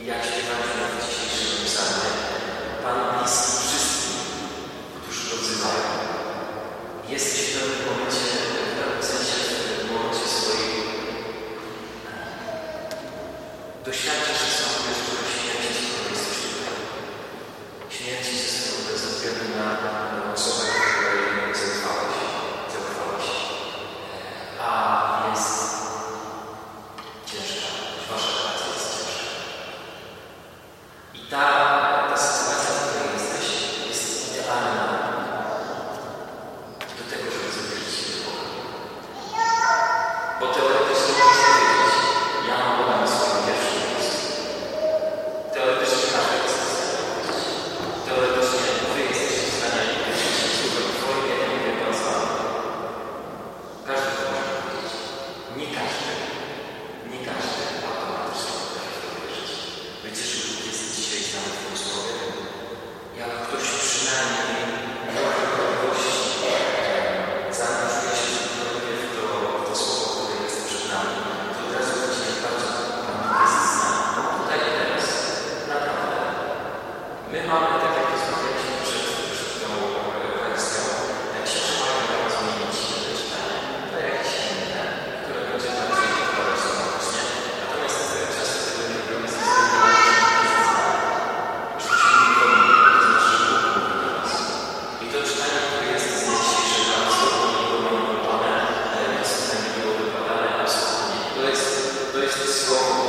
I ごちそ jest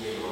Diego.